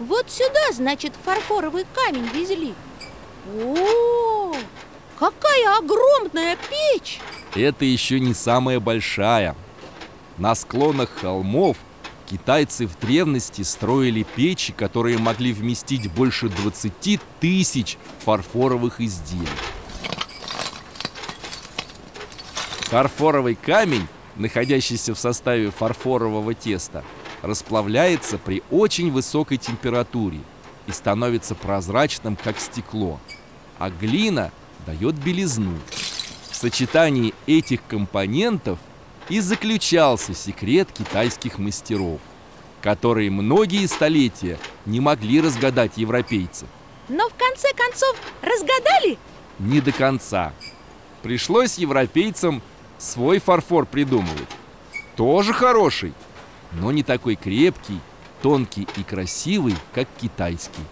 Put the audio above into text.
Вот сюда, значит, фарфоровый камень везли О, какая огромная печь! Это еще не самая большая. На склонах холмов китайцы в древности строили печи, которые могли вместить больше 20 тысяч фарфоровых изделий. Фарфоровый камень, находящийся в составе фарфорового теста, расплавляется при очень высокой температуре и становится прозрачным, как стекло, а глина дает белизну. В сочетании этих компонентов и заключался секрет китайских мастеров, которые многие столетия не могли разгадать европейцы. Но в конце концов разгадали? Не до конца. Пришлось европейцам свой фарфор придумывать. Тоже хороший, но не такой крепкий, тонкий и красивый, как китайский.